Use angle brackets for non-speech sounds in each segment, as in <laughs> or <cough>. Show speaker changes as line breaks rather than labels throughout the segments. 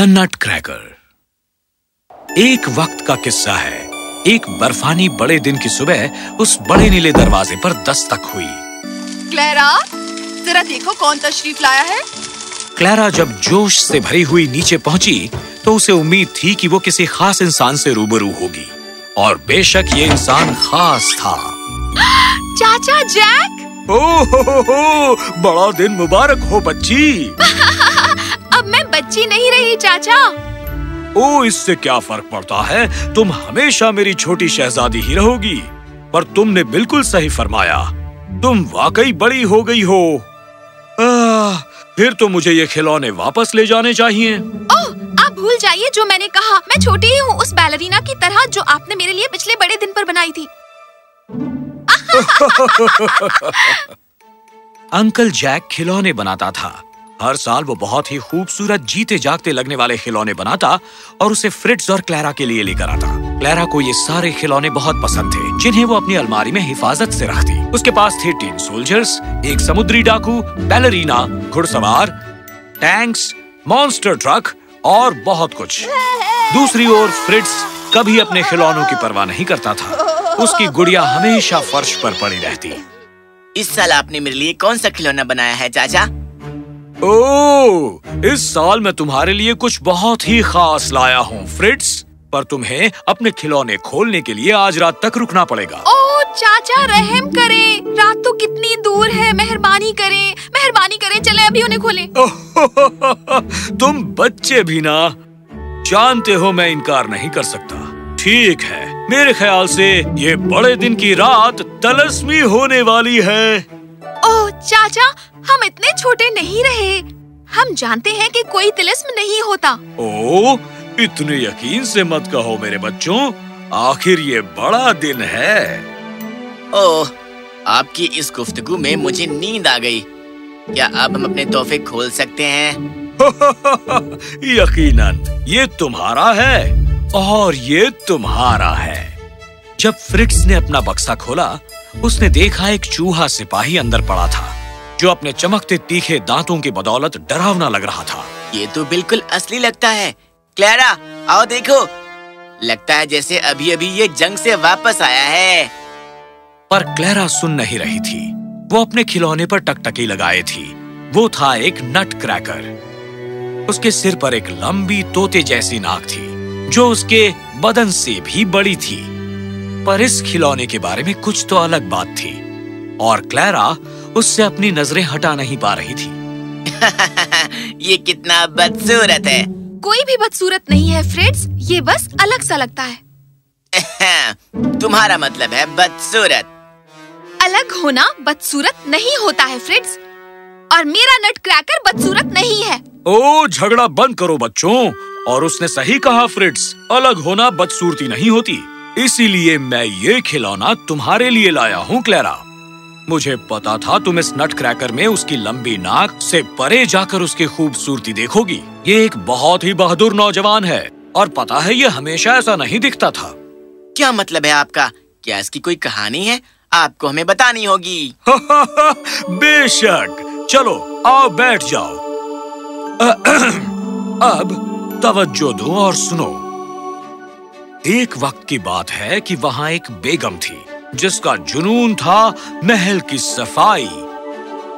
The nut cracker एक वक्त का किस्सा है। एक बर्फानी बड़े दिन की सुबह उस बड़े नीले दरवाजे पर दस्तक हुई।
क्लेरा जरा देखो कौन तशरीफ़ लाया है।
क्लैरा जब जोश से भरी हुई नीचे पहुँची तो उसे उम्मीद थी कि वो किसी खास इंसान से रूबरू होगी। और बेशक ये इंसान खास था। <gasps>
चाचा जैक!
ओ हो हो हो बड़ा दिन मुबारक हो बच्ची। <laughs>
बच्ची नहीं रही चाचा।
ओ इससे क्या फ़र्क पड़ता है? तुम हमेशा मेरी छोटी शहजादी ही रहोगी। पर तुमने बिल्कुल सही फरमाया। तुम वाकई बड़ी हो गई हो। आह, फिर तो मुझे ये खिलौने वापस ले जाने चाहिए।
ओह आप भूल जाइए जो मैंने कहा। मैं छोटी ही हूँ उस बैलरीना की तरह जो आपने मेरे लिए पिछले बड़े दिन पर बनाई थी। <laughs>
अंकल जैक खिलौने बनाता था। हर साल वो बहुत ही खूबसूरत जीते जागते लगने वाले खिलौने बनाता और उसे फ्रिट्स और क्लैरा के लिए लेकर आता। क्लैरा को ये सारे खिलौने बहुत पसंद थे, जिन्हें वो अपनी अलमारी में हिफाजत से रखती। उसके पास थे टीन सोल्जर्स, एक समुद्री डाकू, बैलरीना, घुड़सवार, टैंक्स, मॉन्स्टर ट्रक और बहुत कुछ। दूसरी ओर फ्रिट्स कभी अपने खिलौनों की परवाह नहीं करता था। उसकी गुड़िया हमेशा फर्श पर पड़ी रहती।
इस साल आपने मेरे लिए कौन सा खिलौना बनाया है, चाचा?
ओह इस साल मैं तुम्हारे लिए कुछ बहुत ही खास लाया हूँ फ्रिट्स। पर तुम्हें अपने खिलौने खोलने के लिए आज रात तक रुकना पड़ेगा।
ओह चाचा रहम करें। रात तो कितनी दूर है मेहरबानी करें। मेहरबानी करें चले अभी उन्हें खोलें।
तुम बच्चे भी ना। जानते हो मैं इनकार नहीं कर सकता। ठीक है मेरे ख्याल से ये बड़े दिन की रात तलस्मी होने वाली है।
ओह चाचा हम इतने छोटे नहीं रहे। हम जानते हैं कि कोई तिलिस्म नहीं होता।
ओ इतने यकीन से मत कहो मेरे बच्चों आखिर ये बड़ा दिन है।
ओह आपकी इस गुफ्तगु में मुझे नींद आ गई। क्या अब हम अपने तोहफे खोल सकते हैं? <laughs>
यकीनन ये तुम्हारा है और ये तुम्हारा है। जब फ्रिक्स ने अपना बक्सा खोला उसने देखा एक चूहा सिपाही अंदर पड़ा था जो अपने चमकते तीखे दांतों की बदौलत डरावना लग रहा था।
ये तो बिल्कुल असली लगता है। क्लैरा आओ देखो। लगता है जैसे अभी अभी ये जंग से वापस आया है।
पर क्लैरा सुन नहीं रही थी। वो अपने खिलौने पर टकटकी लगाए थी। वो था एक नट क्रैकर। उसके सिर पर एक लंबी तोते जैसी नाक थी जो उसके बदन से भी बड़ी थी। पर इस खिलौने के बारे में कुछ तो अलग बात थी। और क्लैरा उससे अपनी नज़रें हटा नहीं पा रही थी। <laughs>
ये कितना बदसूरत है।
कोई भी बदसूरत नहीं है फ्रेड्स। ये बस अलग सा लगता है। <laughs>
तुम्हारा मतलब है बदसूरत।
अलग होना बदसूरत नहीं होता है फ्रेड्स। और मेरा नट क्रैकर बदसूरत नहीं है।
ओ झगड़ा बंद करो बच्चों। और उसने सही कहा फ्रिट्स अलग होना बदसूरती नहीं होती। इसीलिए मैं ये खिलौना तुम्हारे लिए लाया हूँ क्लेरा। मुझे पता था तुम इस नट क्रैकर में उसकी लंबी नाक से परे जाकर उसकी खूबसूरती देखोगी। ये एक बहुत ही बहादुर नौजवान है और पता है ये हमेशा ऐसा नहीं दिखता था।
क्या मतलब है आपका? क्या इसकी कोई कहानी है? आपको हमें बतानी होगी। <laughs>
बेशक। चलो आओ बैठ जाओ। <clears throat> अब तवज्जो दो और सुनो। एक वक्त की बात है कि वहाँ एक बेगम थी, जिसका जुनून था महल की सफ़ाई।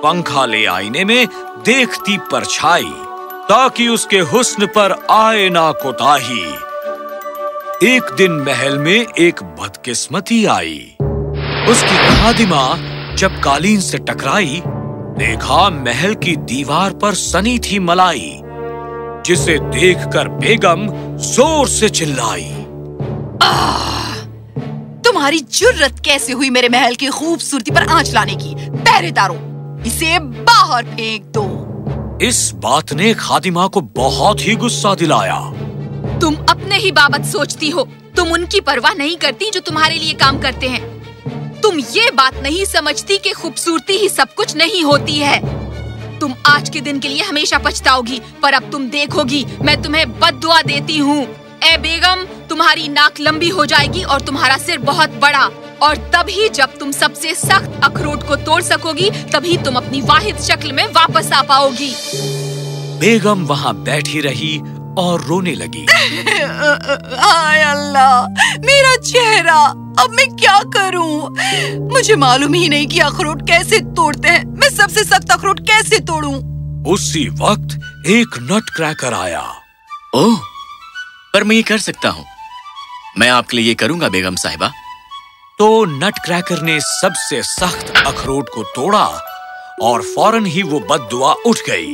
पंखा ले आईने में देखती परछाई, ताकि उसके हुस्न पर आए ना कोताही। एक दिन महल में एक बदकिस्मती आई। उसकी खादिमा जब कालीन से टकराई, देखा महल की दीवार पर सनी थी मलाई, जिसे देखकर बेगम ज़ोर से चिल्लाई।
तुम्हारी जुर्रत कैसे हुई मेरे महल की खूबसूरती पर आँच लाने की? पहरेदारों इसे बाहर फेंक दो।
इस बात ने खादिमा को बहुत ही गुस्सा दिलाया।
तुम अपने ही बाबत सोचती हो। तुम उनकी परवाह नहीं करती जो तुम्हारे लिए काम करते हैं। तुम ये बात नहीं समझती कि खूबसूरती ही सब कुछ नहीं होती है। तुम आज के दिन के लिए हमेशा पछताओगी पर अब तुम देखोगी मैं तुम्हें बद देती हूँ। ए बेगम तुम्हारी नाक लंबी हो जाएगी और तुम्हारा सिर बहुत बड़ा। और तभी जब तुम सबसे सख्त अखरोट को तोड़ सकोगी तभी तुम अपनी वाहिद शक्ल में वापस आ पाओगी।
बेगम वहाँ बैठी रही और रोने लगी। <laughs>
हाय अल्लाह मेरा चेहरा अब मैं क्या करूँ? मुझे मालूम ही नहीं कि अखरोट कैसे तोड़ते हैं। मैं सबसे सख्त अखरोट कैसे तोड़ूं?
उसी वक्त एक नट क्रैकर आया।
ओह पर मैं ये कर सकता हूँ। मैं आपके लिए ये करूँगा, बेगम साहिबा।
तो नट क्रैकर ने सबसे सख्त अखरोट को तोड़ा और फ़ौरन ही वो बददुआ उठ गई।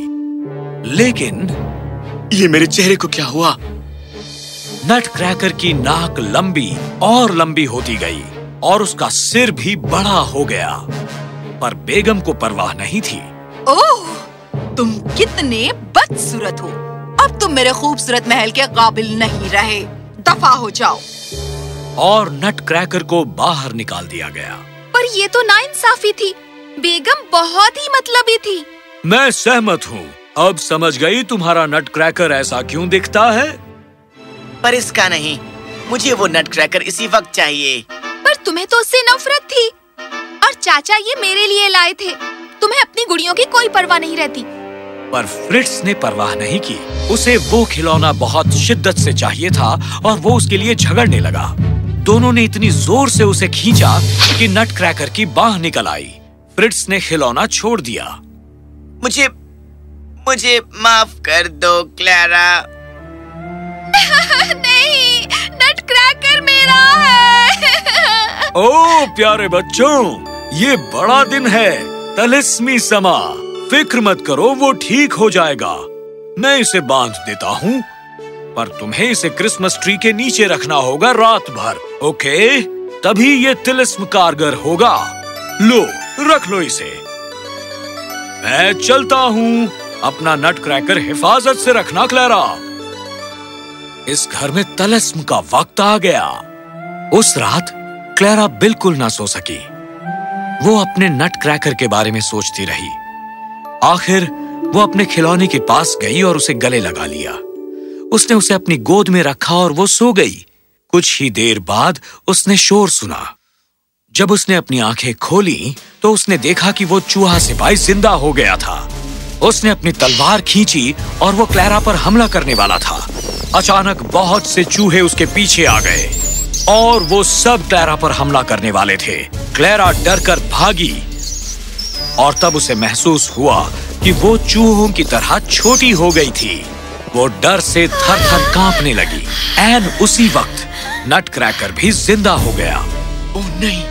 लेकिन
ये मेरे चेहरे को क्या हुआ?
नट क्रैकर की नाक लंबी और लंबी होती गई और उसका सिर भी बड़ा हो गया। पर बेगम को परवाह नहीं थी।
ओह, तुम कितने बदसूरत हो। अब तुम मेरे खूबसूरत महल के काबिल नहीं रहे। दफ़ा हो जाओ।
और नट क्रैकर को बाहर निकाल दिया गया।
पर ये तो नाइंसाफी थी। बेगम बहुत ही मतलबी थी।
मैं सहमत हूँ। अब समझ गई तुम्हारा नट क्रैकर ऐसा क्यों दिखता है?
पर इसका नहीं। मुझे वो नट क्रैकर इसी वक्त चाहिए।
पर तुम्हें तो उससे नफरत थी। और चाचा ये मेरे लिए लाए थे। तुम्हें अपनी गुड़ियों की कोई परवाह नहीं रहती।
पर फ्रिट्स ने परवाह नहीं की। उसे वो खिलौना बहुत शिद्दत से चाहिए था और वो उसके लिए झगड़ने लगा। दोनों ने इतनी ज़ोर से उसे खींचा कि नट क्रैकर की बाह निकल आई। फ्रिट्स ने खिलौना छोड़ दिया।
मुझे मुझे माफ़ कर दो क्लारा। <laughs>
नहीं नट क्रैकर मेरा है।
ओ प्यारे बच्चों ये बड़ा दिन है। तलिस्मी समा। फ़िक्र मत करो, वो ठीक हो जाएगा। मैं इसे बाँध देता हूँ, पर तुम्हें इसे क्रिसमस ट्री के नीचे रखना होगा रात भर, ओके? तभी ये तिलिस्म कारगर होगा। लो, रख लो इसे। मैं चलता हूँ, अपना नट क्रैकर हिफाजत से रखना, क्लैरा। इस घर में तलस्म का वक्त आ गया। उस रात क्लैरा बिल्कुल ना सो सकी। वो अपने नट क्रैकर के बारे में सोचती रही। आखिर वो अपने खिलौने के पास गई और उसे गले लगा लिया। उसने उसे अपनी गोद में रखा और वो सो गई। कुछ ही देर बाद उसने शोर सुना। जब उसने अपनी आँखें खोली तो उसने देखा कि वो चूहा सिपाही ज़िंदा हो गया था। उसने अपनी तलवार खींची और वो क्लैरा पर हमला करने वाला था। अचानक बहुत से चूहे उसके पीछे आ गए और वो सब क्लैरा पर हमला करने वाले थे। क्लैरा डरकर भागी। और तब उसे महसूस हुआ कि वो चूहों की तरह छोटी हो गई थी। वो डर से थर थर कांपने लगी। एन उसी वक्त नट क्रैकर भी ज़िंदा हो गया।
ओह नहीं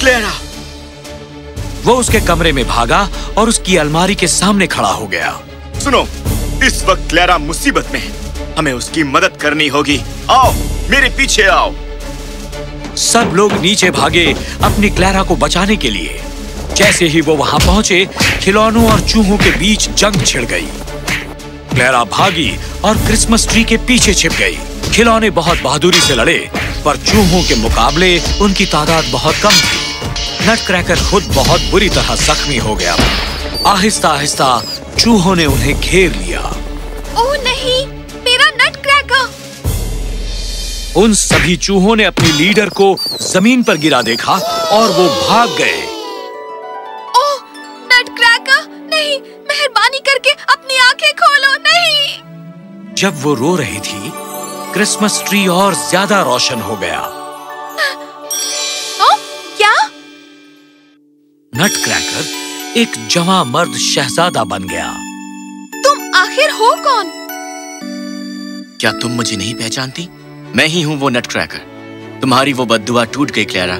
क्लारा।
वो उसके कमरे में भागा और उसकी अलमारी के सामने खड़ा हो गया।
सुनो इस वक्त क्लैरा मुसीबत में है। हमें उसकी मदद करनी होगी। आओ मेरे पीछे आओ।
सब लोग नीचे भागे अपनी क्लैरा को बचाने के लिए। जैसे ही वो वहाँ पहुँचे खिलौनों और चूहों के बीच जंग छिड़ गई। क्लैरा भागी और क्रिसमस ट्री के पीछे छिप गई। खिलौने बहुत बहादुरी से लड़े पर चूहों के मुकाबले उनकी तादाद बहुत कम थी। नट क्रैकर खुद बहुत बुरी तरह जख्मी हो गया। आहिस्ता आहिस्ता चूहों ने उन्हें घेर लिया।
ओह नहीं मेरा नट क्रैकर
उन सभी चूहों ने अपनी लीडर को ज़मीन पर गिरा देखा और वो भाग गए। जब वो रो रही थी क्रिसमस ट्री और ज़्यादा रोशन हो गया।
ओ, क्या?
नट क्रैकर एक जवां मर्द शहजादा बन गया।
तुम आखिर हो कौन?
क्या तुम मुझे नहीं पहचानती? मैं ही हूँ वो नट क्रैकर तुम्हारी वो बदुआ टूट गई क्लैरा।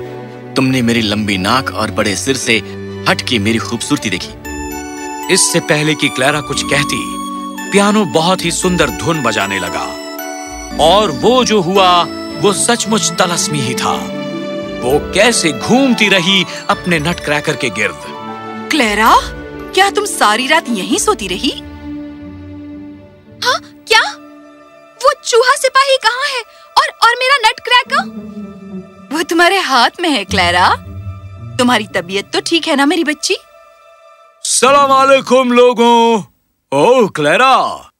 तुमने मेरी लंबी नाक और बड़े सिर से हट के मेरी खूबसूरती देखी।
इससे पहले कि क्लैरा कुछ कहती पियानो बहुत ही सुंदर धुन बजाने लगा। और वो जो हुआ वो सचमुच तलस्मी ही था। वो कैसे घूमती रही अपने नट क्रैकर के गिर्द।
क्लेरा क्या तुम सारी रात यहीं सोती रही?
हाँ क्या? वो चूहा सिपाही कहाँ है? और और मेरा नट क्रैकर
वो तुम्हारे हाथ में है क्लेरा। तुम्हारी तबीयत तो ठीक है ना मेरी बच्ची?
सलाम वालेकुम लोगों। ओह क्लैरा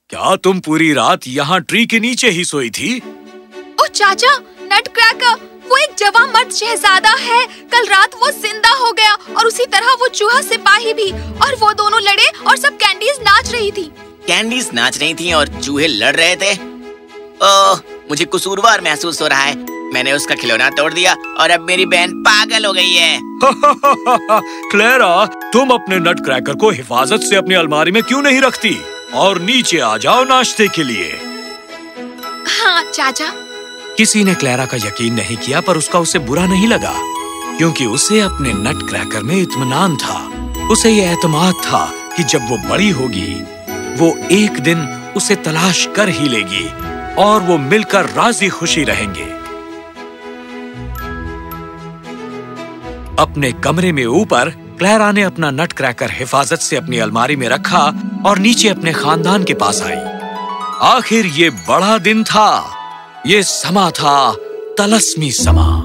क्या तुम पूरी रात यहाँ ट्री के नीचे ही सोई थी?
ओ चाचा नट क्रैकर वो एक जवान मर्द शहजादा है। कल रात वो ज़िंदा हो गया और उसी तरह वो चूहा सिपाही भी। और वो दोनों लड़े और सब कैंडीज नाच रही थी।
कैंडीज नाच रही थी और चूहे लड़ रहे थे? ओह मुझे कसूरवार महसूस हो रहा है। मैंने उसका खिलौना तोड़ दिया और अब मेरी बहन पागल हो गई है। <laughs>
क्लेरा तुम अपने नट क्रैकर को हिफाजत से अपनी अलमारी में क्यों नहीं रखती? और नीचे आ जाओ नाश्ते के लिए।
हाँ चाचा।
किसी ने क्लेरा का यकीन नहीं किया पर उसका उसे बुरा नहीं लगा क्योंकि उसे अपने नट क्रैकर में इत्मीनान था। उसे ये एतमाद था कि जब वो बड़ी होगी वो एक दिन उसे तलाश कर ही लेगी और वो मिलकर राज़ी खुशी रहेंगे। अपने कमरे में ऊपर क्लैरा ने अपना नट क्रैकर हिफाजत से अपनी अलमारी में रखा और नीचे अपने खानदान के पास आई। आखिर ये बड़ा दिन था। ये समा था तलस्मी समा।